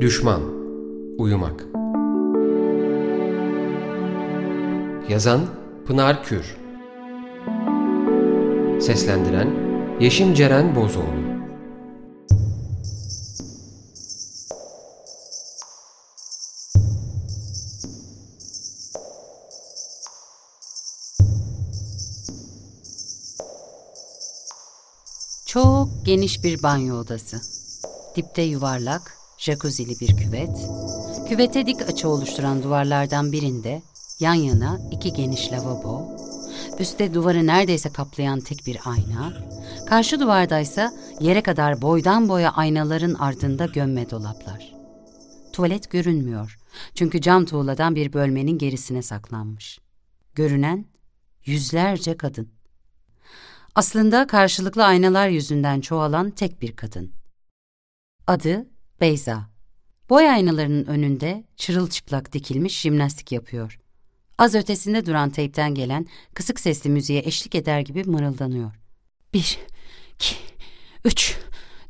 Düşman Uyumak. Yazan Pınar Kür. Seslendiren Yeşim Ceren Bozoğlu. Çok geniş bir banyo odası. Dipte yuvarlak, jacuzzi'li bir küvet. Küvete dik açı oluşturan duvarlardan birinde yan yana iki geniş lavabo, üstte duvarı neredeyse kaplayan tek bir ayna, karşı duvardaysa yere kadar boydan boya aynaların ardında gömme dolaplar. Tuvalet görünmüyor çünkü cam tuğladan bir bölmenin gerisine saklanmış. Görünen yüzlerce kadın. Aslında karşılıklı aynalar yüzünden çoğalan tek bir kadın. Adı Beyza. Boy aynalarının önünde çırılçıplak dikilmiş jimnastik yapıyor. Az ötesinde duran teypten gelen kısık sesli müziğe eşlik eder gibi mırıldanıyor. Bir, iki, üç,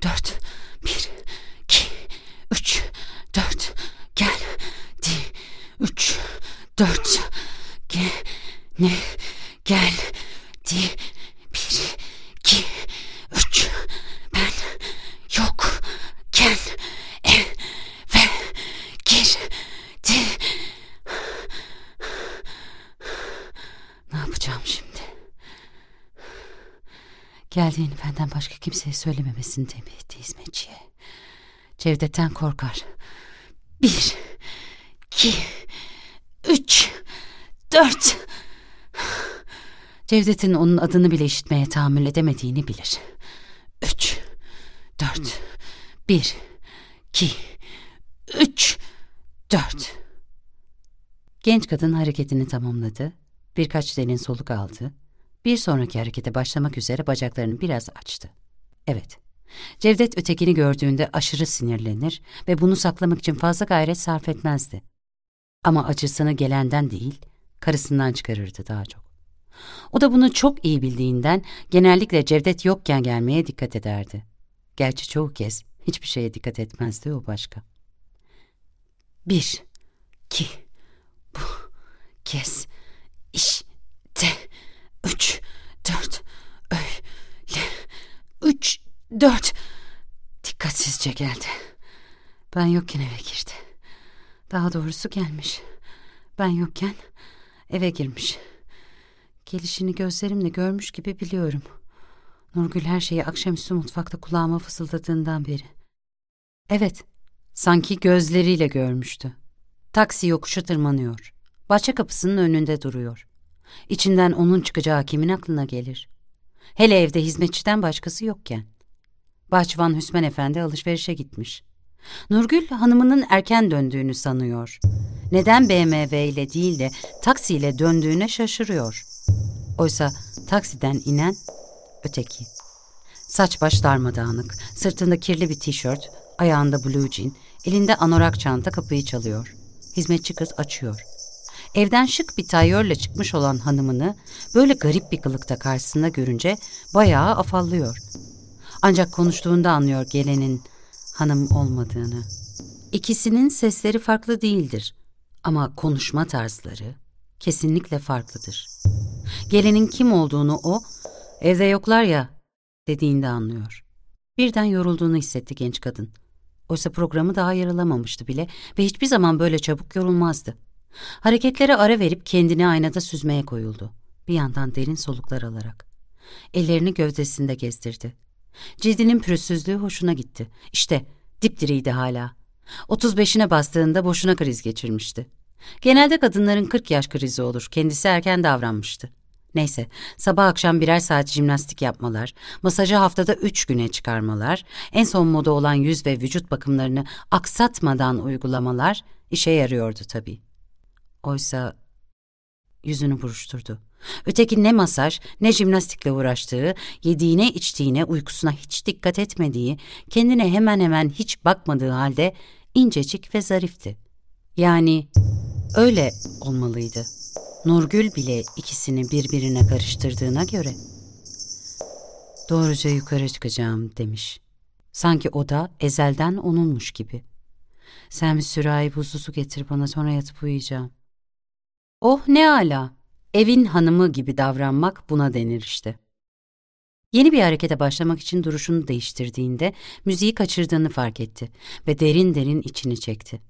dört, bir, iki, üç, dört, gel, di, üç, dört, ge, ne, gel, di, bir, iki, üç, ben yokken eve girdi. Ne yapacağım şimdi? Geldiğini benden başka kimseye söylememesini tembih etti hizmetçiye. Cevdet'ten korkar. Bir, iki, üç, dört. Cevdet'in onun adını bile işitmeye tahammül edemediğini bilir. Üç, dört, bir, iki, üç, dört. Genç kadın hareketini tamamladı. Birkaç derin soluk aldı. Bir sonraki harekete başlamak üzere bacaklarını biraz açtı. Evet, Cevdet ötekini gördüğünde aşırı sinirlenir ve bunu saklamak için fazla gayret sarf etmezdi. Ama acısını gelenden değil, karısından çıkarırdı daha çok. O da bunu çok iyi bildiğinden genellikle Cevdet yokken gelmeye dikkat ederdi. Gerçi çoğu kez hiçbir şeye dikkat etmezdi o başka. Bir, iki, bu kez, işte, üç, dört, öyle, üç, dört. Dikkatsizce geldi. Ben yokken eve girdi. Daha doğrusu gelmiş. Ben yokken eve girmiş. Gelişini gözlerimle görmüş gibi biliyorum. Nurgül her şeyi akşamüstü mutfakta kulağıma fısıldadığından beri. Evet, sanki gözleriyle görmüştü. Taksi yokuşu tırmanıyor. Bahçe kapısının önünde duruyor. İçinden onun çıkacağı kimin aklına gelir? Hele evde hizmetçiden başkası yokken. Bahçıvan Hüsmen Efendi alışverişe gitmiş. Nurgül hanımının erken döndüğünü sanıyor. Neden BMW ile değil de taksiyle döndüğüne şaşırıyor. Oysa taksiden inen öteki. Saç baş darmadağınık, sırtında kirli bir tişört, ayağında blue jean, elinde anorak çanta kapıyı çalıyor. Hizmetçi kız açıyor. Evden şık bir tayyörle çıkmış olan hanımını böyle garip bir kılıkta karşısında görünce bayağı afallıyor. Ancak konuştuğunda anlıyor gelenin hanım olmadığını. İkisinin sesleri farklı değildir ama konuşma tarzları kesinlikle farklıdır. Gelenin kim olduğunu o, evde yoklar ya dediğinde anlıyor. Birden yorulduğunu hissetti genç kadın. Oysa programı daha yarılamamıştı bile ve hiçbir zaman böyle çabuk yorulmazdı. Hareketlere ara verip kendini aynada süzmeye koyuldu. Bir yandan derin soluklar alarak. Ellerini gövdesinde gezdirdi. Cildinin pürüzsüzlüğü hoşuna gitti. İşte dipdiriydi hala. 35'ine bastığında boşuna kriz geçirmişti. Genelde kadınların 40 yaş krizi olur. Kendisi erken davranmıştı. Neyse, sabah akşam birer saat jimnastik yapmalar, masajı haftada üç güne çıkarmalar, en son moda olan yüz ve vücut bakımlarını aksatmadan uygulamalar işe yarıyordu tabii. Oysa yüzünü buruşturdu. Öteki ne masaj ne jimnastikle uğraştığı, yediğine içtiğine uykusuna hiç dikkat etmediği, kendine hemen hemen hiç bakmadığı halde incecik ve zarifti. Yani öyle olmalıydı. Nurgül bile ikisini birbirine karıştırdığına göre. Doğruca yukarı çıkacağım demiş. Sanki o da ezelden onunmuş gibi. Sen bir sürahi buzlu su getir bana sonra yatıp uyuyacağım. Oh ne ala. Evin hanımı gibi davranmak buna denir işte. Yeni bir harekete başlamak için duruşunu değiştirdiğinde müziği kaçırdığını fark etti ve derin derin içini çekti.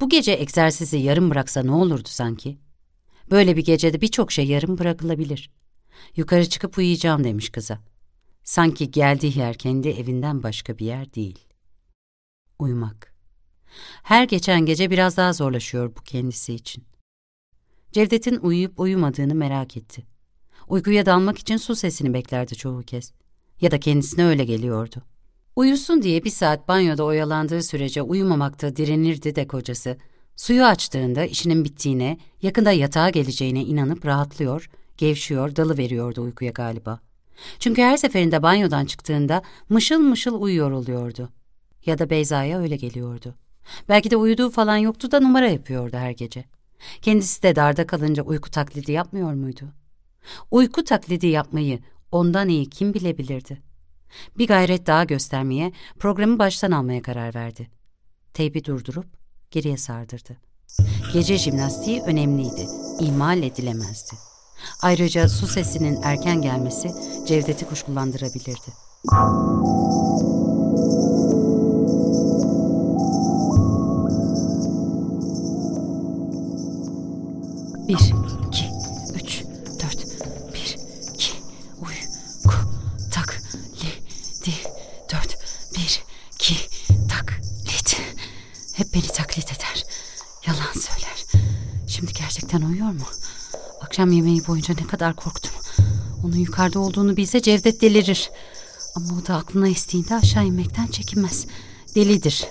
Bu gece egzersizi yarım bıraksa ne olurdu sanki? Böyle bir gecede birçok şey yarım bırakılabilir. Yukarı çıkıp uyuyacağım demiş kıza. Sanki geldiği yer kendi evinden başka bir yer değil. Uyumak. Her geçen gece biraz daha zorlaşıyor bu kendisi için. Cevdet'in uyuyup uyumadığını merak etti. Uykuya dalmak için su sesini beklerdi çoğu kez. Ya da kendisine öyle geliyordu. Uyusun diye bir saat banyoda oyalandığı sürece uyumamakta direnirdi de kocası. Suyu açtığında işinin bittiğine, yakında yatağa geleceğine inanıp rahatlıyor, gevşiyor, dalı veriyordu uykuya galiba. Çünkü her seferinde banyodan çıktığında mışıl mışıl uyuyor oluyordu. Ya da Beyza'ya öyle geliyordu. Belki de uyuduğu falan yoktu da numara yapıyordu her gece. Kendisi de darda kalınca uyku taklidi yapmıyor muydu? Uyku taklidi yapmayı ondan iyi kim bilebilirdi? Bir gayret daha göstermeye, programı baştan almaya karar verdi. Teybi durdurup geriye sardırdı. Gece jimnastiği önemliydi, ihmal edilemezdi. Ayrıca su sesinin erken gelmesi Cevdet'i kuşkulandırabilirdi. Bir, iki, üç, dört, bir, iki, uyku, tak, li, di, dört, bir, iki, tak, lit. Hep beni taklit eder. Yalan söyler. Şimdi gerçekten uyuyor mu? Akşam yemeği boyunca ne kadar korktum. Onun yukarıda olduğunu bilse Cevdet delirir. Ama o da aklına estiğinde aşağı inmekten çekinmez. Delidir.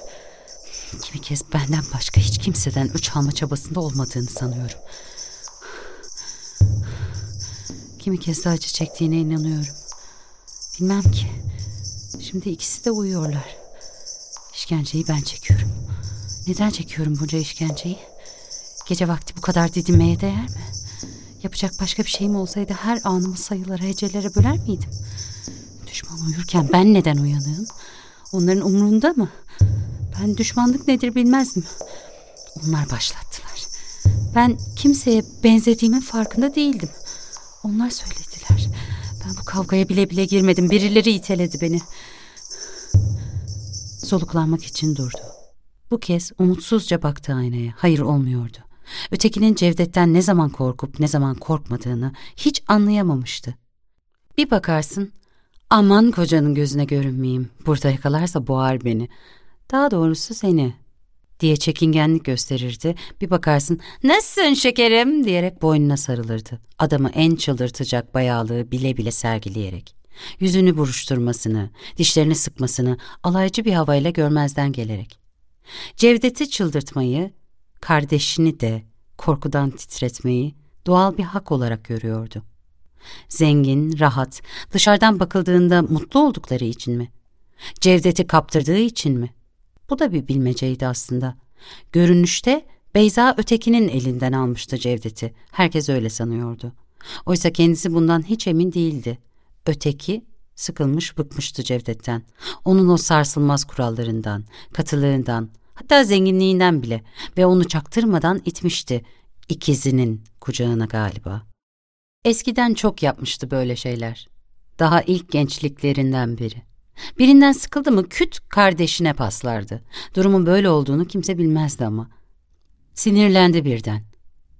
Kimi kez benden başka hiç kimseden üç alma çabasında olmadığını sanıyorum. Kimi kez acı çektiğine inanıyorum. Bilmem ki. Şimdi ikisi de uyuyorlar. İşkenceyi ben çekiyorum. Neden çekiyorum bunca işkenceyi? Gece vakti bu kadar didinmeye değer mi? Yapacak başka bir şeyim olsaydı her anımı sayılara, hecelere böler miydim? Düşman uyurken ben neden uyanığım? Onların umrunda mı? Ben düşmanlık nedir bilmezdim. Onlar başlattılar. Ben kimseye benzediğimin farkında değildim. Onlar söylediler. Ben bu kavgaya bile bile girmedim. Birileri iteledi beni. Soluklanmak için durdu. Bu kez umutsuzca baktı aynaya. Hayır olmuyordu. Ötekinin Cevdet'ten ne zaman korkup ne zaman korkmadığını hiç anlayamamıştı. Bir bakarsın, aman kocanın gözüne görünmeyeyim, burada yakalarsa boğar beni. Daha doğrusu seni diye çekingenlik gösterirdi. Bir bakarsın nasılsın şekerim diyerek boynuna sarılırdı. Adamı en çıldırtacak bayağılığı bile bile sergileyerek. Yüzünü buruşturmasını, dişlerini sıkmasını alaycı bir havayla görmezden gelerek. Cevdet'i çıldırtmayı, kardeşini de korkudan titretmeyi doğal bir hak olarak görüyordu. Zengin, rahat, dışarıdan bakıldığında mutlu oldukları için mi? Cevdet'i kaptırdığı için mi? Bu da bir bilmeceydi aslında. Görünüşte Beyza ötekinin elinden almıştı Cevdet'i. Herkes öyle sanıyordu. Oysa kendisi bundan hiç emin değildi. Öteki sıkılmış bıkmıştı Cevdet'ten. Onun o sarsılmaz kurallarından, katılığından, hatta zenginliğinden bile ve onu çaktırmadan itmişti ikizinin kucağına galiba. Eskiden çok yapmıştı böyle şeyler. Daha ilk gençliklerinden biri. Birinden sıkıldı mı küt kardeşine paslardı. Durumun böyle olduğunu kimse bilmezdi ama. Sinirlendi birden.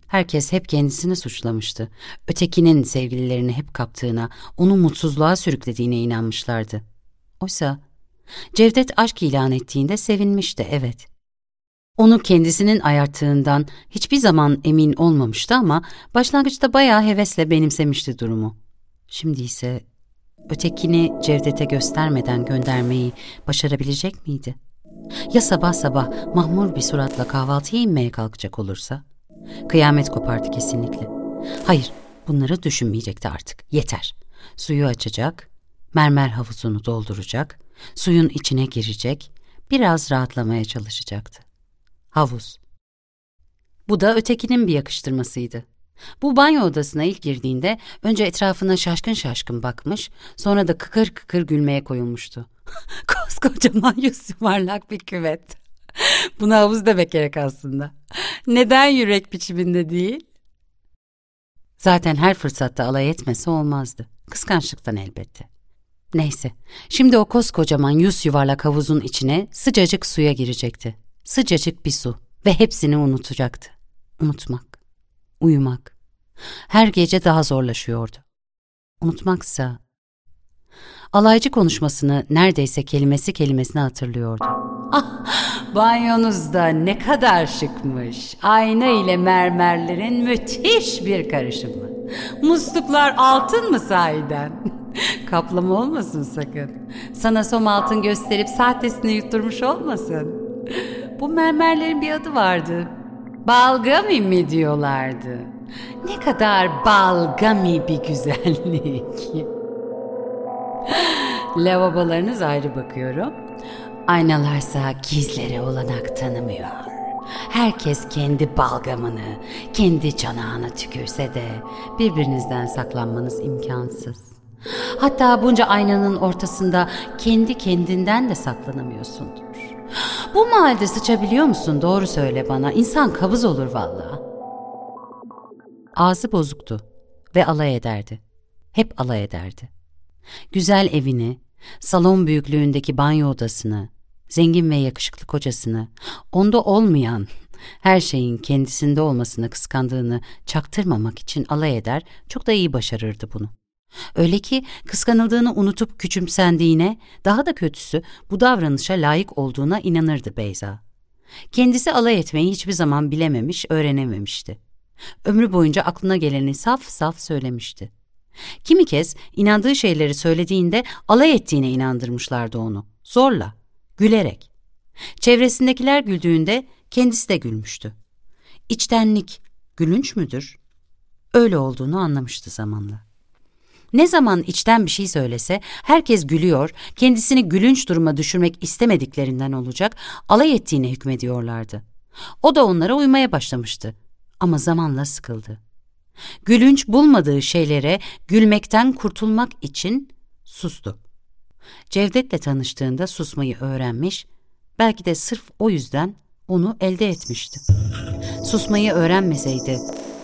Herkes hep kendisini suçlamıştı. Ötekinin sevgililerini hep kaptığına, onu mutsuzluğa sürüklediğine inanmışlardı. Oysa Cevdet aşk ilan ettiğinde sevinmişti, evet. Onu kendisinin ayarttığından hiçbir zaman emin olmamıştı ama başlangıçta bayağı hevesle benimsemişti durumu. Şimdi ise ötekini Cevdet'e göstermeden göndermeyi başarabilecek miydi? Ya sabah sabah mahmur bir suratla kahvaltıya inmeye kalkacak olursa? Kıyamet kopardı kesinlikle. Hayır, bunları düşünmeyecekti artık. Yeter. Suyu açacak, mermer havuzunu dolduracak, suyun içine girecek, biraz rahatlamaya çalışacaktı. Havuz. Bu da ötekinin bir yakıştırmasıydı. Bu banyo odasına ilk girdiğinde önce etrafına şaşkın şaşkın bakmış, sonra da kıkır kıkır gülmeye koyulmuştu. Koskocaman yüz yuvarlak bir küvet. Buna havuz demek gerek aslında. Neden yürek biçiminde değil? Zaten her fırsatta alay etmesi olmazdı. Kıskançlıktan elbette. Neyse, şimdi o koskocaman yüz yuvarlak havuzun içine sıcacık suya girecekti. Sıcacık bir su ve hepsini unutacaktı. Unutmak, uyumak. Her gece daha zorlaşıyordu. Unutmaksa... Alaycı konuşmasını neredeyse kelimesi kelimesine hatırlıyordu. Ah, banyonuz da ne kadar şıkmış. Ayna ile mermerlerin müthiş bir karışımı. Musluklar altın mı sahiden? Kaplama olmasın sakın. Sana som altın gösterip sahtesini yutturmuş olmasın. Bu mermerlerin bir adı vardı. Balgami mi diyorlardı. Ne kadar balgami bir güzellik. Lavabolarınız ayrı bakıyorum. Aynalarsa gizlere olanak tanımıyor. Herkes kendi balgamını, kendi canağına tükürse de birbirinizden saklanmanız imkansız. Hatta bunca aynanın ortasında kendi kendinden de saklanamıyorsundur. Bu mahallede sıçabiliyor musun? Doğru söyle bana. İnsan kabız olur valla. Ağzı bozuktu ve alay ederdi. Hep alay ederdi. Güzel evini, salon büyüklüğündeki banyo odasını, zengin ve yakışıklı kocasını, onda olmayan, her şeyin kendisinde olmasını kıskandığını çaktırmamak için alay eder, çok da iyi başarırdı bunu. Öyle ki kıskanıldığını unutup küçümsendiğine, daha da kötüsü bu davranışa layık olduğuna inanırdı Beyza. Kendisi alay etmeyi hiçbir zaman bilememiş, öğrenememişti. Ömrü boyunca aklına geleni saf saf söylemişti. Kimi kez inandığı şeyleri söylediğinde alay ettiğine inandırmışlardı onu. Zorla, gülerek. Çevresindekiler güldüğünde kendisi de gülmüştü. İçtenlik gülünç müdür? Öyle olduğunu anlamıştı zamanla. Ne zaman içten bir şey söylese herkes gülüyor, kendisini gülünç duruma düşürmek istemediklerinden olacak, alay ettiğine hükmediyorlardı. O da onlara uymaya başlamıştı ama zamanla sıkıldı. Gülünç bulmadığı şeylere gülmekten kurtulmak için sustu. Cevdet'le tanıştığında susmayı öğrenmiş, belki de sırf o yüzden onu elde etmişti. Susmayı öğrenmeseydi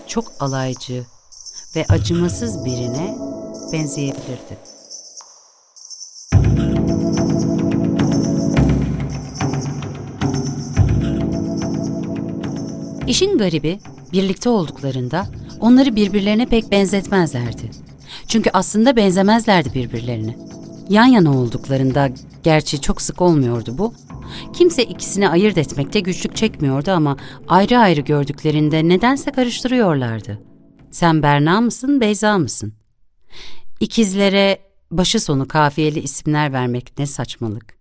çok alaycı ve acımasız birine benzeyebilirdi. İşin garibi birlikte olduklarında onları birbirlerine pek benzetmezlerdi. Çünkü aslında benzemezlerdi birbirlerine. Yan yana olduklarında, gerçi çok sık olmuyordu bu, kimse ikisini ayırt etmekte güçlük çekmiyordu ama ayrı ayrı gördüklerinde nedense karıştırıyorlardı. Sen Berna mısın, Beyza mısın? İkizlere başı sonu kafiyeli isimler vermek ne saçmalık.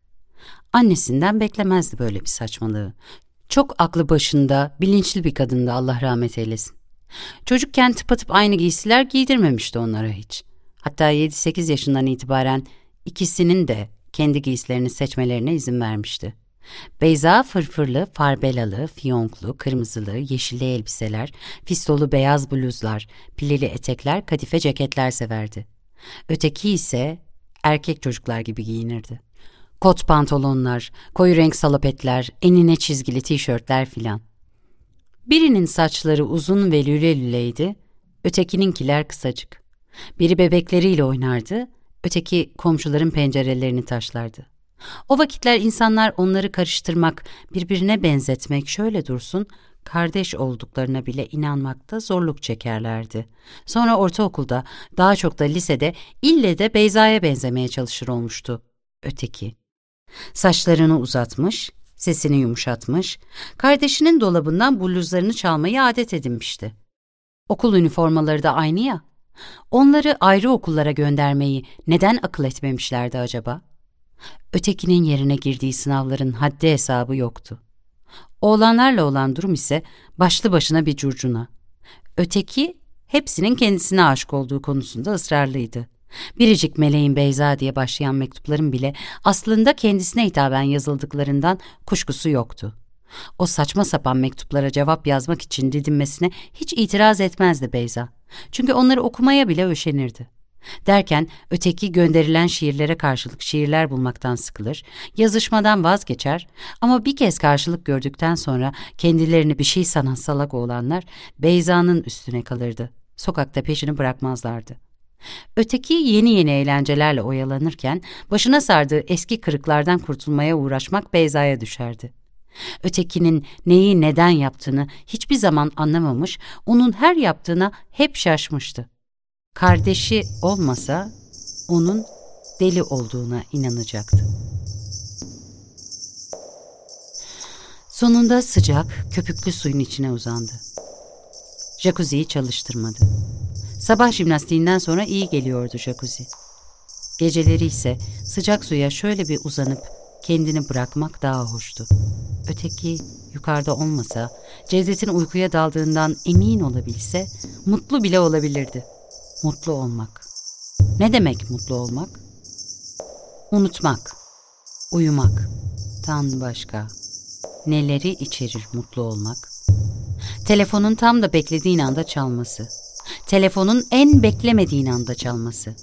Annesinden beklemezdi böyle bir saçmalığı. Çok aklı başında, bilinçli bir kadındı Allah rahmet eylesin. Çocukken tıpatıp aynı giysiler giydirmemişti onlara hiç. Hatta 7-8 yaşından itibaren ikisinin de kendi giysilerini seçmelerine izin vermişti. Beyza fırfırlı, farbelalı, fiyonklu, kırmızılı, yeşilli elbiseler, fistolu beyaz bluzlar, pileli etekler, kadife ceketler severdi. Öteki ise erkek çocuklar gibi giyinirdi. Kot pantolonlar, koyu renk salopetler, enine çizgili tişörtler filan. Birinin saçları uzun ve lüle lüleydi, ötekininkiler kısacık. Biri bebekleriyle oynardı, öteki komşuların pencerelerini taşlardı. O vakitler insanlar onları karıştırmak, birbirine benzetmek şöyle dursun, kardeş olduklarına bile inanmakta zorluk çekerlerdi. Sonra ortaokulda, daha çok da lisede ille de Beyza'ya benzemeye çalışır olmuştu. Öteki. Saçlarını uzatmış, sesini yumuşatmış, kardeşinin dolabından bluzlarını çalmayı adet edinmişti. Okul üniformaları da aynı ya. Onları ayrı okullara göndermeyi neden akıl etmemişlerdi acaba? Ötekinin yerine girdiği sınavların haddi hesabı yoktu. Oğlanlarla olan durum ise başlı başına bir curcuna. Öteki hepsinin kendisine aşık olduğu konusunda ısrarlıydı. Biricik meleğin Beyza diye başlayan mektupların bile aslında kendisine hitaben yazıldıklarından kuşkusu yoktu. O saçma sapan mektuplara cevap yazmak için didinmesine hiç itiraz etmezdi Beyza. Çünkü onları okumaya bile öşenirdi. Derken öteki gönderilen şiirlere karşılık şiirler bulmaktan sıkılır, yazışmadan vazgeçer ama bir kez karşılık gördükten sonra kendilerini bir şey sanan salak oğlanlar Beyza'nın üstüne kalırdı. Sokakta peşini bırakmazlardı. Öteki yeni yeni eğlencelerle oyalanırken başına sardığı eski kırıklardan kurtulmaya uğraşmak Beyza'ya düşerdi. Ötekinin neyi neden yaptığını hiçbir zaman anlamamış, onun her yaptığına hep şaşmıştı. Kardeşi olmasa onun deli olduğuna inanacaktı. Sonunda sıcak, köpüklü suyun içine uzandı. Jacuzziyi çalıştırmadı. Sabah jimnastiğinden sonra iyi geliyordu jacuzzi. Geceleri ise sıcak suya şöyle bir uzanıp kendini bırakmak daha hoştu. Öteki yukarıda olmasa, Cevdet'in uykuya daldığından emin olabilse, mutlu bile olabilirdi. Mutlu olmak. Ne demek mutlu olmak? Unutmak, uyumak, tan başka. Neleri içerir mutlu olmak? Telefonun tam da beklediğin anda çalması. Telefonun en beklemediğin anda çalması.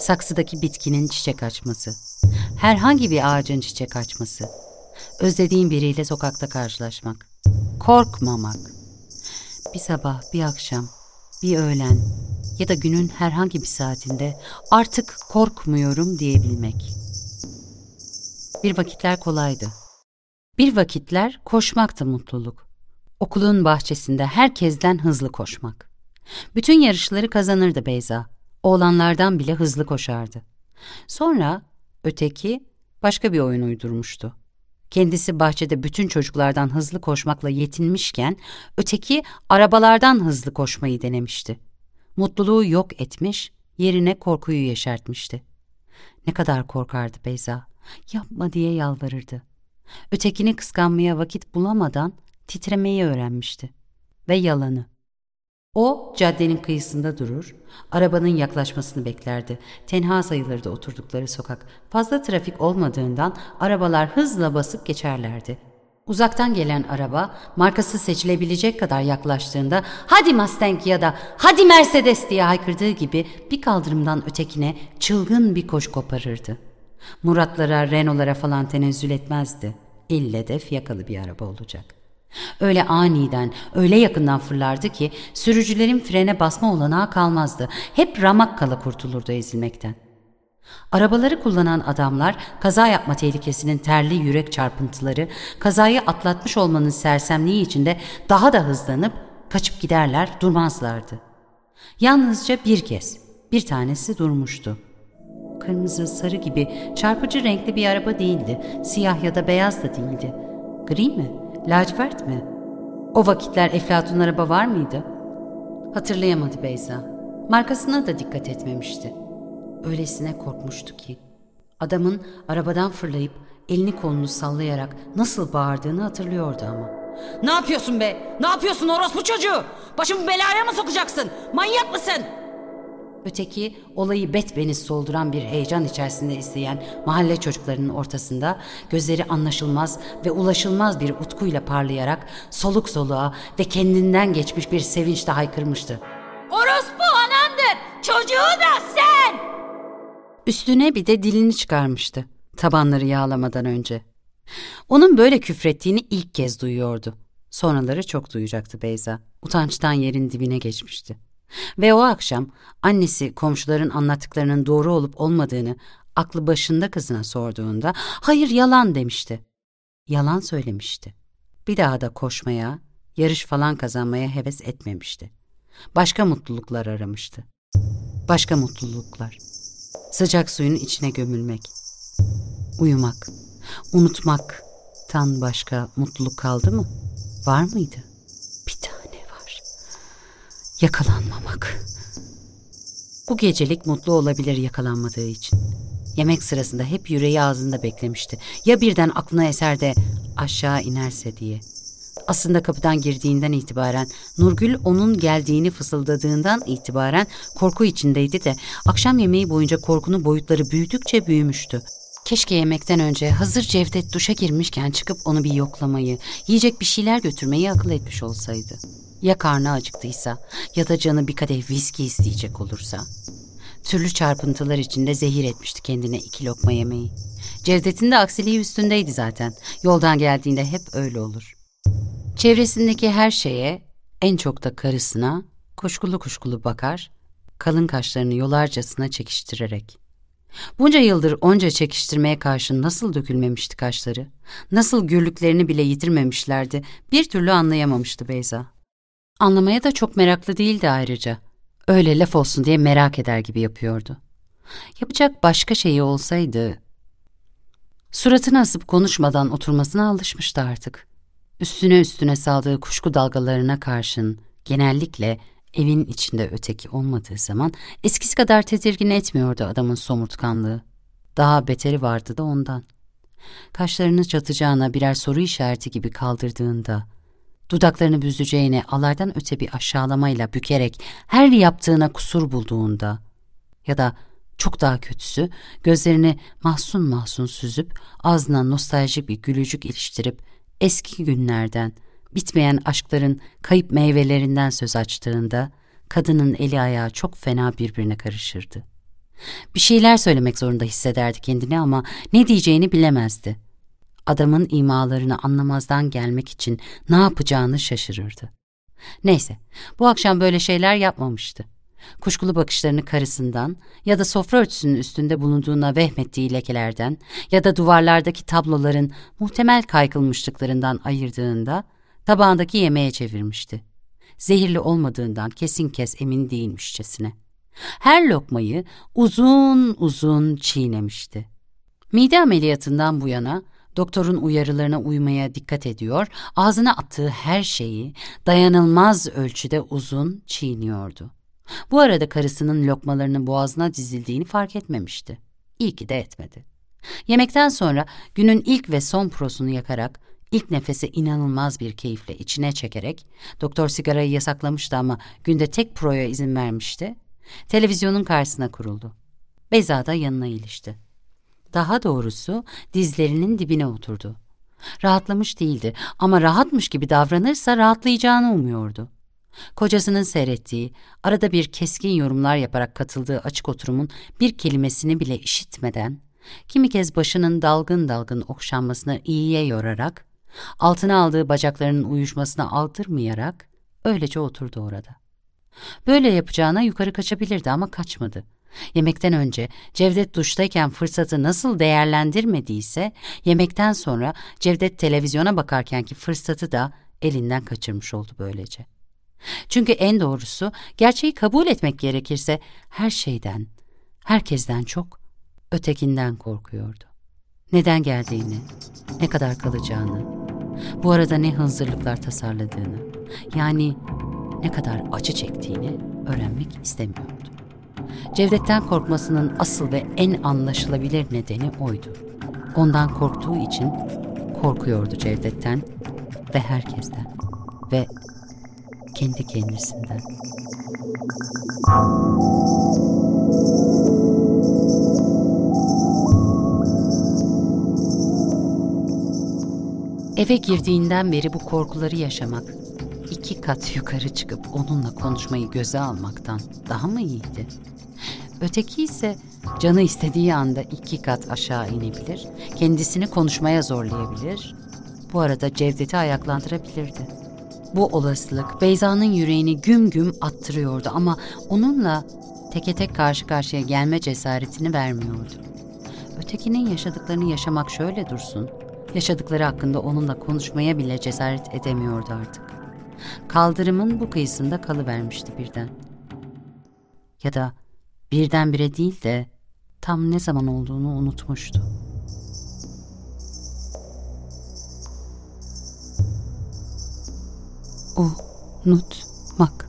Saksıdaki bitkinin çiçek açması. Herhangi bir ağacın çiçek açması. Özlediğin biriyle sokakta karşılaşmak. Korkmamak. Bir sabah, bir akşam, bir öğlen ya da günün herhangi bir saatinde artık korkmuyorum diyebilmek. Bir vakitler kolaydı. Bir vakitler koşmaktı mutluluk. Okulun bahçesinde herkesten hızlı koşmak. Bütün yarışları kazanırdı Beyza. Oğlanlardan bile hızlı koşardı. Sonra öteki başka bir oyun uydurmuştu. Kendisi bahçede bütün çocuklardan hızlı koşmakla yetinmişken öteki arabalardan hızlı koşmayı denemişti. Mutluluğu yok etmiş, yerine korkuyu yeşertmişti. Ne kadar korkardı Beyza. Yapma diye yalvarırdı. Ötekini kıskanmaya vakit bulamadan titremeyi öğrenmişti. Ve yalanı. O caddenin kıyısında durur, arabanın yaklaşmasını beklerdi. Tenha sayılırdı oturdukları sokak. Fazla trafik olmadığından arabalar hızla basıp geçerlerdi. Uzaktan gelen araba markası seçilebilecek kadar yaklaştığında hadi Mustang ya da hadi Mercedes diye haykırdığı gibi bir kaldırımdan ötekine çılgın bir koş koparırdı. Muratlara, Renault'lara falan tenezzül etmezdi. İlle de fiyakalı bir araba olacak.'' Öyle aniden, öyle yakından fırlardı ki sürücülerin frene basma olanağı kalmazdı. Hep ramak kala kurtulurdu ezilmekten. Arabaları kullanan adamlar kaza yapma tehlikesinin terli yürek çarpıntıları, kazayı atlatmış olmanın sersemliği içinde daha da hızlanıp kaçıp giderler, durmazlardı. Yalnızca bir kez bir tanesi durmuştu. Kırmızı, sarı gibi çarpıcı renkli bir araba değildi. Siyah ya da beyaz da değildi. Gri mi? Lacivert mi? O vakitler Eflatun araba var mıydı? Hatırlayamadı Beyza. Markasına da dikkat etmemişti. Öylesine korkmuştu ki. Adamın arabadan fırlayıp elini kolunu sallayarak nasıl bağırdığını hatırlıyordu ama. Ne yapıyorsun be? Ne yapıyorsun orospu çocuğu? Başımı belaya mı sokacaksın? Manyak mısın? Öteki olayı betbeniz solduran bir heyecan içerisinde izleyen mahalle çocuklarının ortasında gözleri anlaşılmaz ve ulaşılmaz bir utkuyla parlayarak soluk soluğa ve kendinden geçmiş bir sevinçle haykırmıştı. Orospu anamdır, çocuğu da! Üstüne bir de dilini çıkarmıştı tabanları yağlamadan önce. Onun böyle küfrettiğini ilk kez duyuyordu. Sonraları çok duyacaktı Beyza. Utançtan yerin dibine geçmişti. Ve o akşam annesi komşuların anlattıklarının doğru olup olmadığını aklı başında kızına sorduğunda hayır yalan demişti. Yalan söylemişti. Bir daha da koşmaya, yarış falan kazanmaya heves etmemişti. Başka mutluluklar aramıştı. Başka mutluluklar. Sıcak suyun içine gömülmek. Uyumak. Unutmak. Tan başka mutluluk kaldı mı? Var mıydı? Bir tane var. Yakalanmamak. Bu gecelik mutlu olabilir yakalanmadığı için. Yemek sırasında hep yüreği ağzında beklemişti. Ya birden aklına eser de aşağı inerse diye. Aslında kapıdan girdiğinden itibaren, Nurgül onun geldiğini fısıldadığından itibaren korku içindeydi de akşam yemeği boyunca korkunun boyutları büyüdükçe büyümüştü. Keşke yemekten önce hazır Cevdet duşa girmişken çıkıp onu bir yoklamayı, yiyecek bir şeyler götürmeyi akıl etmiş olsaydı. Ya karnı acıktıysa ya da canı bir kadeh viski isteyecek olursa. Türlü çarpıntılar içinde zehir etmişti kendine iki lokma yemeği. Cevdet'in de aksiliği üstündeydi zaten. Yoldan geldiğinde hep öyle olur. Çevresindeki her şeye, en çok da karısına kuşkulu kuşkulu bakar, kalın kaşlarını yolarcasına çekiştirerek. Bunca yıldır onca çekiştirmeye karşın nasıl dökülmemişti kaşları, nasıl gürlüklerini bile yitirmemişlerdi bir türlü anlayamamıştı Beyza. Anlamaya da çok meraklı değildi ayrıca. Öyle laf olsun diye merak eder gibi yapıyordu. Yapacak başka şeyi olsaydı... Suratını asıp konuşmadan oturmasına alışmıştı artık. Üstüne üstüne saldığı kuşku dalgalarına karşın genellikle evin içinde öteki olmadığı zaman eskisi kadar tedirgin etmiyordu adamın somurtkanlığı. Daha beteri vardı da ondan. Kaşlarını çatacağına birer soru işareti gibi kaldırdığında, dudaklarını büzeceğine alardan öte bir aşağılamayla bükerek her yaptığına kusur bulduğunda ya da çok daha kötüsü gözlerini mahzun mahzun süzüp ağzına nostaljik bir gülücük iliştirip eski günlerden, bitmeyen aşkların kayıp meyvelerinden söz açtığında kadının eli ayağı çok fena birbirine karışırdı. Bir şeyler söylemek zorunda hissederdi kendini ama ne diyeceğini bilemezdi. Adamın imalarını anlamazdan gelmek için ne yapacağını şaşırırdı. Neyse, bu akşam böyle şeyler yapmamıştı. Kuşkulu bakışlarını karısından ya da sofra örtüsünün üstünde bulunduğuna vehmettiği lekelerden ya da duvarlardaki tabloların muhtemel kaykılmışlıklarından ayırdığında tabağındaki yemeğe çevirmişti. Zehirli olmadığından kesin kes emin değilmişçesine. Her lokmayı uzun uzun çiğnemişti. Mide ameliyatından bu yana doktorun uyarılarına uymaya dikkat ediyor, ağzına attığı her şeyi dayanılmaz ölçüde uzun çiğniyordu. Bu arada karısının lokmalarının boğazına dizildiğini fark etmemişti. İyi ki de etmedi. Yemekten sonra günün ilk ve son prosunu yakarak, ilk nefese inanılmaz bir keyifle içine çekerek, doktor sigarayı yasaklamıştı ama günde tek proya izin vermişti, televizyonun karşısına kuruldu. Beza da yanına ilişti. Daha doğrusu dizlerinin dibine oturdu. Rahatlamış değildi ama rahatmış gibi davranırsa rahatlayacağını umuyordu. Kocasının seyrettiği, arada bir keskin yorumlar yaparak katıldığı açık oturumun bir kelimesini bile işitmeden, kimi kez başının dalgın dalgın okşanmasını iyiye yorarak, altına aldığı bacaklarının uyuşmasına aldırmayarak öylece oturdu orada. Böyle yapacağına yukarı kaçabilirdi ama kaçmadı. Yemekten önce Cevdet duştayken fırsatı nasıl değerlendirmediyse, yemekten sonra Cevdet televizyona bakarkenki fırsatı da elinden kaçırmış oldu böylece. Çünkü en doğrusu gerçeği kabul etmek gerekirse her şeyden, herkesten çok ötekinden korkuyordu. Neden geldiğini, ne kadar kalacağını, bu arada ne hınzırlıklar tasarladığını, yani ne kadar acı çektiğini öğrenmek istemiyordu. Cevdet'ten korkmasının asıl ve en anlaşılabilir nedeni oydu. Ondan korktuğu için korkuyordu Cevdet'ten ve herkesten ve kendi kendisinden. Eve girdiğinden beri bu korkuları yaşamak, iki kat yukarı çıkıp onunla konuşmayı göze almaktan daha mı iyiydi? Öteki ise canı istediği anda iki kat aşağı inebilir, kendisini konuşmaya zorlayabilir, bu arada Cevdet'i ayaklandırabilirdi. Bu olasılık Beyza'nın yüreğini güm güm attırıyordu ama onunla teke tek karşı karşıya gelme cesaretini vermiyordu. Ötekinin yaşadıklarını yaşamak şöyle dursun, yaşadıkları hakkında onunla konuşmaya bile cesaret edemiyordu artık. Kaldırımın bu kıyısında kalıvermişti birden. Ya da birdenbire değil de tam ne zaman olduğunu unutmuştu. Unutmak.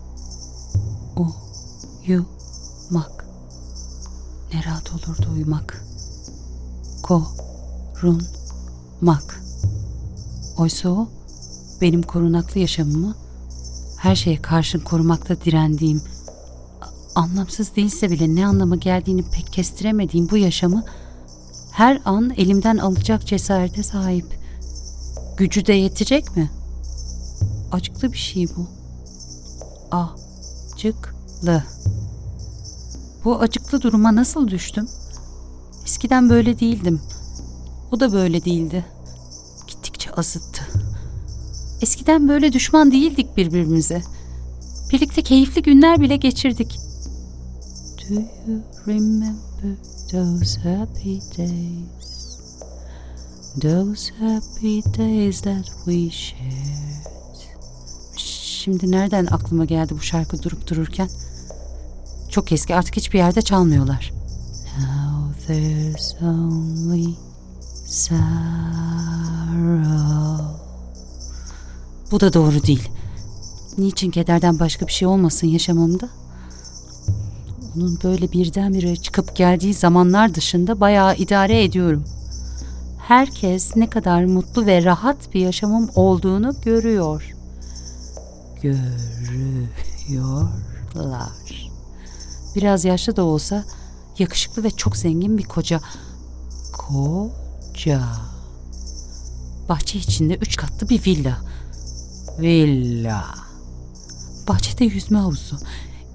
Uyumak. Ne rahat olurdu uyumak. Korunmak. Oysa o benim korunaklı yaşamımı her şeye karşın korumakta direndiğim, anlamsız değilse bile ne anlama geldiğini pek kestiremediğim bu yaşamı her an elimden alacak cesarete sahip. Gücü de yetecek mi? Acıklı bir şey bu acıklı. Bu acıklı duruma nasıl düştüm? Eskiden böyle değildim. O da böyle değildi. Gittikçe azıttı. Eskiden böyle düşman değildik birbirimize. Birlikte keyifli günler bile geçirdik. Do you remember those happy days? Those happy days that we shared. Şimdi nereden aklıma geldi bu şarkı durup dururken? Çok eski artık hiçbir yerde çalmıyorlar. Now there's only sorrow. Bu da doğru değil. Niçin kederden başka bir şey olmasın yaşamamda? Onun böyle birdenbire çıkıp geldiği zamanlar dışında bayağı idare ediyorum. Herkes ne kadar mutlu ve rahat bir yaşamım olduğunu görüyor. Görüyorlar. Biraz yaşlı da olsa yakışıklı ve çok zengin bir koca. Koca. Bahçe içinde üç katlı bir villa. Villa. Bahçede yüzme havuzu.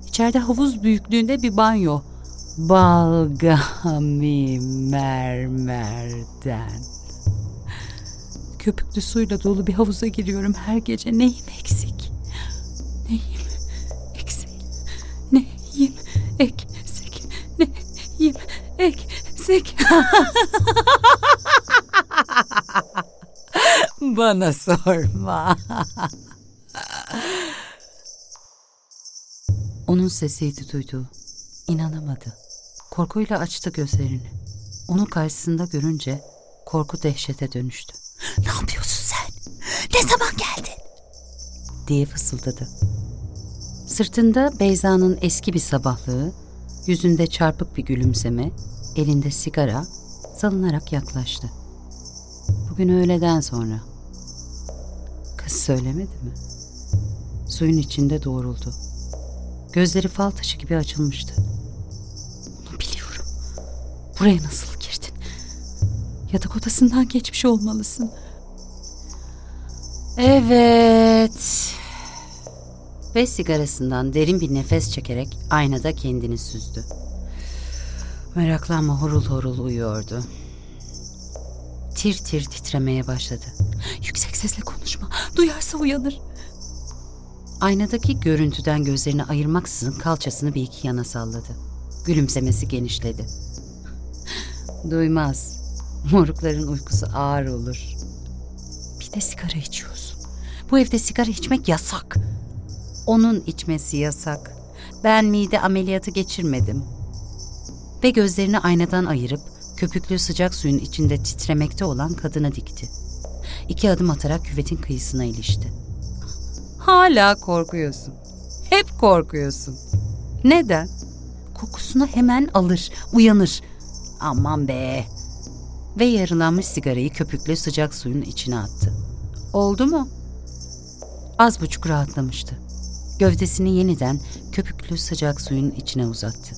İçeride havuz büyüklüğünde bir banyo. Balgami mermerden. Köpüklü suyla dolu bir havuza giriyorum her gece. Neyim eksik? Neyim eksik? Neyim eksik? Bana sorma. Onun sesiydi duyduğu. İnanamadı. Korkuyla açtı gözlerini. Onu karşısında görünce korku dehşete dönüştü. Ne yapıyorsun sen? Ne zaman geldin? diye fısıldadı. Sırtında Beyza'nın eski bir sabahlığı, yüzünde çarpık bir gülümseme, elinde sigara, salınarak yaklaştı. Bugün öğleden sonra. Kız söylemedi mi? Suyun içinde doğruldu. Gözleri fal taşı gibi açılmıştı. Onu biliyorum. Buraya nasıl girdin? Yatak odasından geçmiş olmalısın. Evet. Ve sigarasından derin bir nefes çekerek aynada kendini süzdü. Meraklanma horul horul uyuyordu. Tir tir titremeye başladı. Yüksek sesle konuşma. Duyarsa uyanır. Aynadaki görüntüden gözlerini ayırmaksızın kalçasını bir iki yana salladı. Gülümsemesi genişledi. Duymaz. Morukların uykusu ağır olur. Bir de sigara içiyorsun. Bu evde sigara içmek yasak. Onun içmesi yasak. Ben mide ameliyatı geçirmedim. Ve gözlerini aynadan ayırıp köpüklü sıcak suyun içinde titremekte olan kadına dikti. İki adım atarak küvetin kıyısına ilişti. Hala korkuyorsun. Hep korkuyorsun. Neden? Kokusunu hemen alır, uyanır. Aman be. Ve yarılanmış sigarayı köpüklü sıcak suyun içine attı. Oldu mu? Az buçuk rahatlamıştı. Gövdesini yeniden köpüklü sıcak suyun içine uzattı.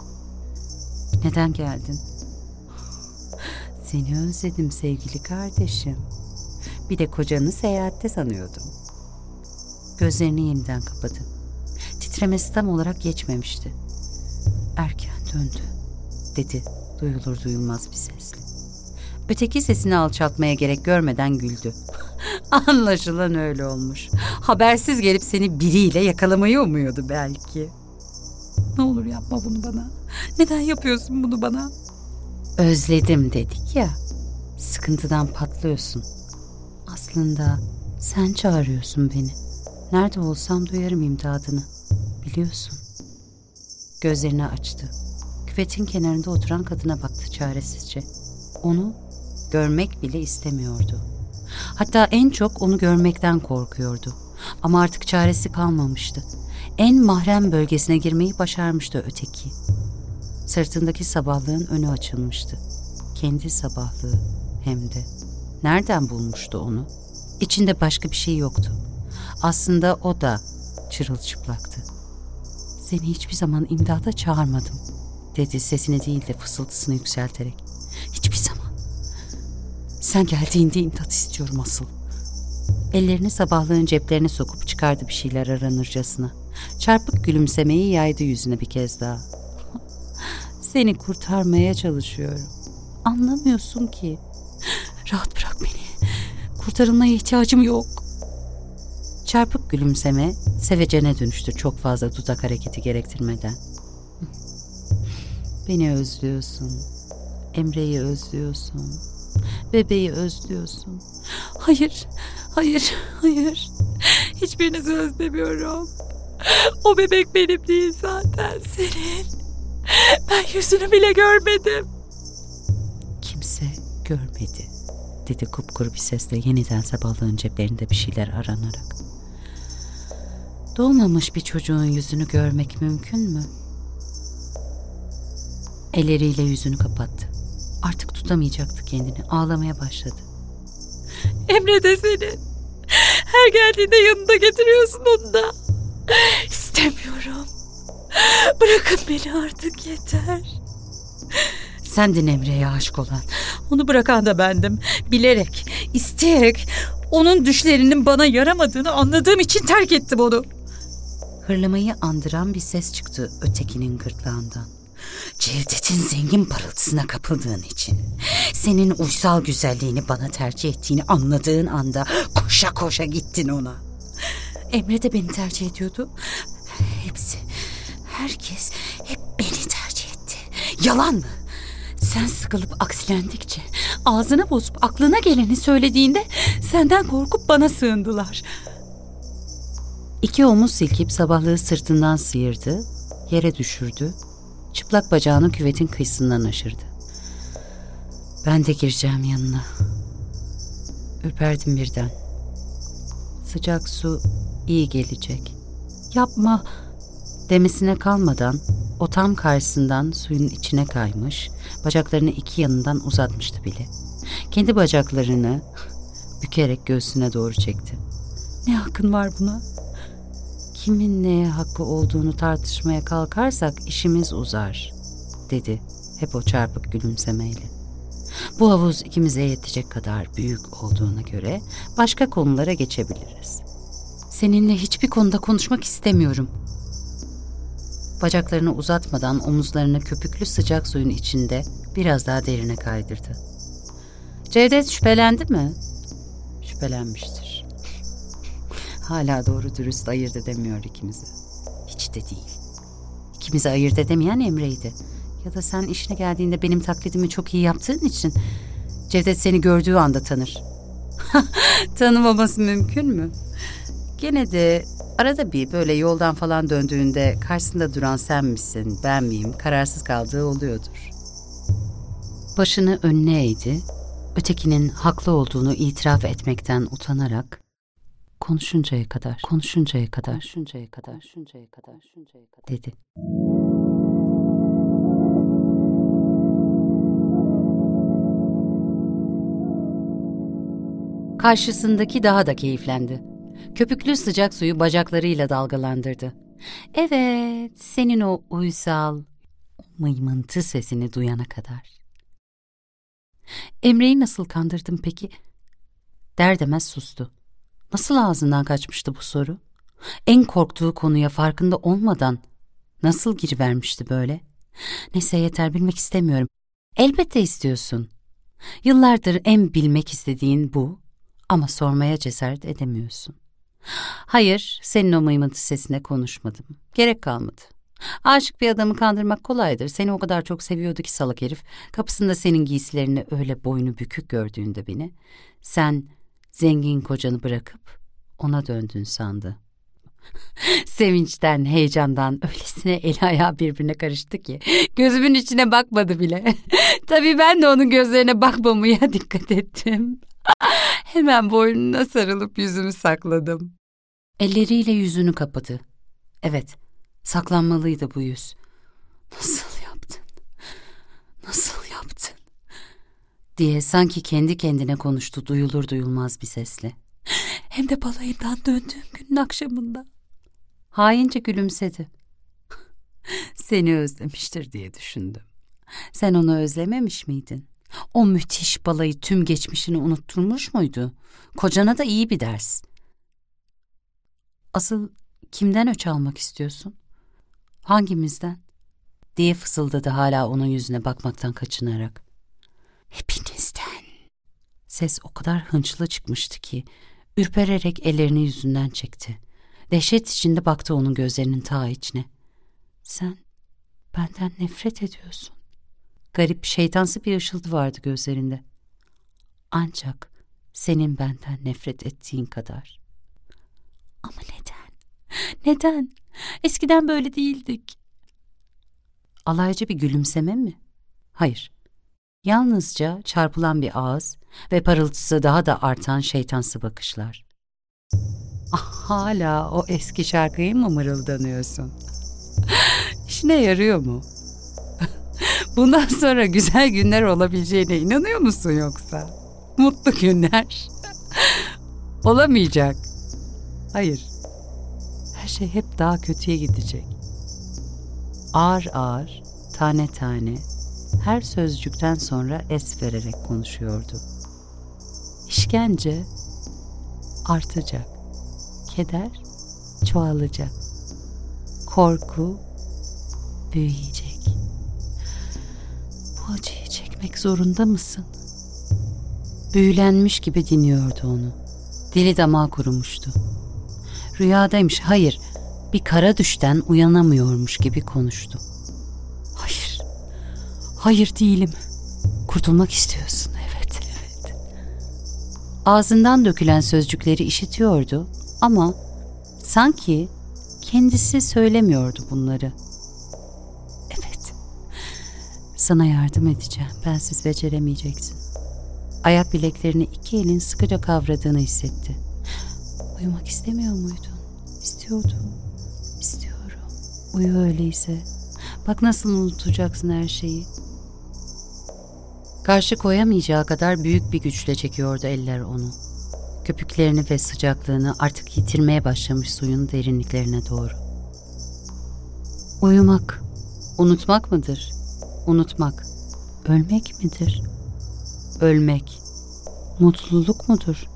Neden geldin? Seni özledim sevgili kardeşim. Bir de kocanı seyahatte sanıyordum. Gözlerini yeniden kapadı. Titremesi tam olarak geçmemişti. Erken döndü, dedi duyulur duyulmaz bir sesle. Öteki sesini alçaltmaya gerek görmeden güldü. Anlaşılan öyle olmuş. Habersiz gelip seni biriyle yakalamayı umuyordu belki. Ne olur yapma bunu bana. Neden yapıyorsun bunu bana? Özledim dedik ya. Sıkıntıdan patlıyorsun. Aslında sen çağırıyorsun beni. Nerede olsam duyarım imdadını. Biliyorsun. Gözlerini açtı. Küvetin kenarında oturan kadına baktı çaresizce. Onu görmek bile istemiyordu. Hatta en çok onu görmekten korkuyordu. Ama artık çaresi kalmamıştı. En mahrem bölgesine girmeyi başarmıştı öteki. Sırtındaki sabahlığın önü açılmıştı. Kendi sabahlığı hem de. Nereden bulmuştu onu? İçinde başka bir şey yoktu. Aslında o da çırılçıplaktı. Seni hiçbir zaman imdada çağırmadım, dedi sesini değil de fısıltısını yükselterek. Sen geldiğinde imdat istiyorum asıl. Ellerini sabahlığın ceplerine sokup çıkardı bir şeyler aranırcasına. Çarpık gülümsemeyi yaydı yüzüne bir kez daha. Seni kurtarmaya çalışıyorum. Anlamıyorsun ki. Rahat bırak beni. Kurtarılmaya ihtiyacım yok. Çarpık gülümseme sevecene dönüştü çok fazla dudak hareketi gerektirmeden. Beni özlüyorsun. Emre'yi özlüyorsun. Bebeği özlüyorsun. Hayır, hayır, hayır. Hiçbirinizi özlemiyorum. O bebek benim değil zaten senin. Ben yüzünü bile görmedim. Kimse görmedi, dedi kupkuru bir sesle yeniden sabahların ceplerinde bir şeyler aranarak. Doğmamış bir çocuğun yüzünü görmek mümkün mü? Elleriyle yüzünü kapattı. Artık tutamayacaktı kendini. Ağlamaya başladı. Emre de senin. Her geldiğinde yanında getiriyorsun onu da. İstemiyorum. Bırakın beni artık yeter. Sendin Emre'ye aşık olan. Onu bırakan da bendim. Bilerek, isteyerek onun düşlerinin bana yaramadığını anladığım için terk ettim onu. Hırlamayı andıran bir ses çıktı ötekinin gırtlağından. Cevdet'in zengin parıltısına kapıldığın için, senin uysal güzelliğini bana tercih ettiğini anladığın anda koşa koşa gittin ona. Emre de beni tercih ediyordu. Hepsi, herkes hep beni tercih etti. Yalan mı? Sen sıkılıp aksilendikçe, ağzını bozup aklına geleni söylediğinde senden korkup bana sığındılar. İki omuz silkip sabahlığı sırtından sıyırdı, yere düşürdü Çıplak bacağını küvetin kıyısından aşırdı. Ben de gireceğim yanına. Ürperdim birden. Sıcak su iyi gelecek. Yapma demesine kalmadan o tam karşısından suyun içine kaymış, bacaklarını iki yanından uzatmıştı bile. Kendi bacaklarını bükerek göğsüne doğru çekti. Ne hakkın var buna? Kimin neye hakkı olduğunu tartışmaya kalkarsak işimiz uzar, dedi hep o çarpık gülümsemeyle. Bu havuz ikimize yetecek kadar büyük olduğuna göre başka konulara geçebiliriz. Seninle hiçbir konuda konuşmak istemiyorum. Bacaklarını uzatmadan omuzlarını köpüklü sıcak suyun içinde biraz daha derine kaydırdı. Cevdet şüphelendi mi? Şüphelenmiştir. Hala doğru dürüst ayırt edemiyor ikimizi. Hiç de değil. İkimizi ayırt edemeyen Emre'ydi. Ya da sen işine geldiğinde benim taklidimi çok iyi yaptığın için Cevdet seni gördüğü anda tanır. Tanımaması mümkün mü? Gene de arada bir böyle yoldan falan döndüğünde karşısında duran sen misin, ben miyim kararsız kaldığı oluyordur. Başını önüne eğdi, ötekinin haklı olduğunu itiraf etmekten utanarak konuşuncaya kadar, konuşuncaya kadar, konuşuncaya kadar, konuşuncaya kadar, konuşuncaya kadar dedi. Karşısındaki daha da keyiflendi. Köpüklü sıcak suyu bacaklarıyla dalgalandırdı. Evet, senin o uysal, mıymıntı sesini duyana kadar. Emre'yi nasıl kandırdım peki? Der demez sustu. Nasıl ağzından kaçmıştı bu soru? En korktuğu konuya farkında olmadan nasıl girivermişti böyle? Neyse yeter bilmek istemiyorum. Elbette istiyorsun. Yıllardır en bilmek istediğin bu ama sormaya cesaret edemiyorsun. Hayır, senin o mıymıntı sesine konuşmadım. Gerek kalmadı. Aşık bir adamı kandırmak kolaydır. Seni o kadar çok seviyordu ki salak herif. Kapısında senin giysilerini öyle boynu bükük gördüğünde beni. Sen zengin kocanı bırakıp ona döndün sandı. Sevinçten, heyecandan öylesine eli ayağı birbirine karıştı ki gözümün içine bakmadı bile. Tabii ben de onun gözlerine bakmamaya dikkat ettim. Hemen boynuna sarılıp yüzümü sakladım. Elleriyle yüzünü kapadı. Evet, saklanmalıydı bu yüz. Nasıl diye sanki kendi kendine konuştu duyulur duyulmaz bir sesle. Hem de balayından döndüğüm günün akşamında. Haince gülümsedi. Seni özlemiştir diye düşündüm. Sen onu özlememiş miydin? O müthiş balayı tüm geçmişini unutturmuş muydu? Kocana da iyi bir ders. Asıl kimden öç almak istiyorsun? Hangimizden? diye fısıldadı hala onun yüzüne bakmaktan kaçınarak. Hepinizden. Ses o kadar hınçlı çıkmıştı ki ürpererek ellerini yüzünden çekti. Dehşet içinde baktı onun gözlerinin ta içine. Sen benden nefret ediyorsun. Garip şeytansı bir ışıltı vardı gözlerinde. Ancak senin benden nefret ettiğin kadar. Ama neden? Neden? Eskiden böyle değildik. Alaycı bir gülümseme mi? Hayır. Yalnızca çarpılan bir ağız ve parıltısı daha da artan şeytansı bakışlar. Ah, hala o eski şarkıyı mı mırıldanıyorsun? İşine yarıyor mu? Bundan sonra güzel günler olabileceğine inanıyor musun yoksa? Mutlu günler. Olamayacak. Hayır. Her şey hep daha kötüye gidecek. Ağır ağır, tane tane, her sözcükten sonra es vererek konuşuyordu. İşkence artacak. Keder çoğalacak. Korku büyüyecek. Bu acıyı çekmek zorunda mısın? Büyülenmiş gibi dinliyordu onu. Dili damağı kurumuştu. Rüyadaymış, hayır, bir kara düşten uyanamıyormuş gibi konuştu. Hayır, hayır değilim. Kurtulmak istiyorsun. Ağzından dökülen sözcükleri işitiyordu ama sanki kendisi söylemiyordu bunları. Evet, sana yardım edeceğim, bensiz beceremeyeceksin. Ayak bileklerini iki elin sıkıca kavradığını hissetti. Uyumak istemiyor muydun? İstiyordum. İstiyorum. Uyu öyleyse. Bak nasıl unutacaksın her şeyi. Karşı koyamayacağı kadar büyük bir güçle çekiyordu eller onu. Köpüklerini ve sıcaklığını artık yitirmeye başlamış suyun derinliklerine doğru. Uyumak, unutmak mıdır? Unutmak, ölmek midir? Ölmek, mutluluk mudur?''